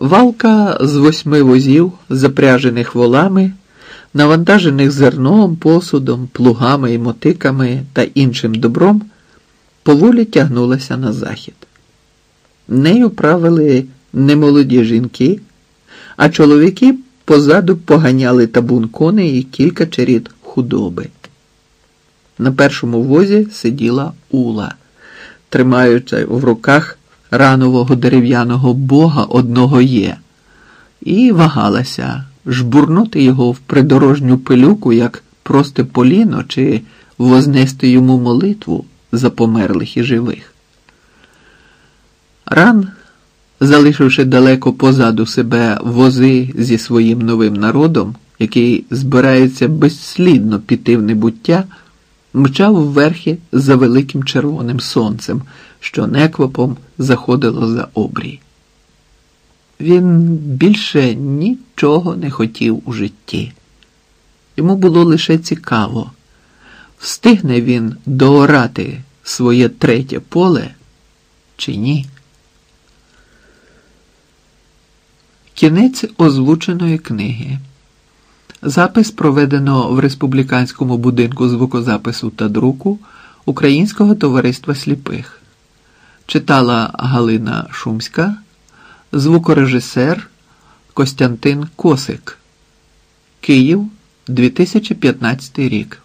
Валка з восьми возів, запряжених волами, навантажених зерном, посудом, плугами і мотиками та іншим добром, поволі тягнулася на захід. Нею правили немолоді жінки, а чоловіки позаду поганяли табун коней і кілька черід худоби. На першому возі сиділа Ула, тримаючи в руках ранового дерев'яного бога одного є, і вагалася жбурнути його в придорожню пилюку, як просте поліно чи вознести йому молитву за померлих і живих. Ран, залишивши далеко позаду себе вози зі своїм новим народом, який збирається безслідно піти в небуття, мчав вверхи за великим червоним сонцем, що неквапом заходило за обрій. Він більше нічого не хотів у житті. Йому було лише цікаво, встигне він доорати своє третє поле чи ні. Кінець озвученої книги. Запис проведено в республіканському будинку звукозапису та друку Українського товариства сліпих. Читала Галина Шумська, звукорежисер Костянтин Косик. Київ 2015 рік.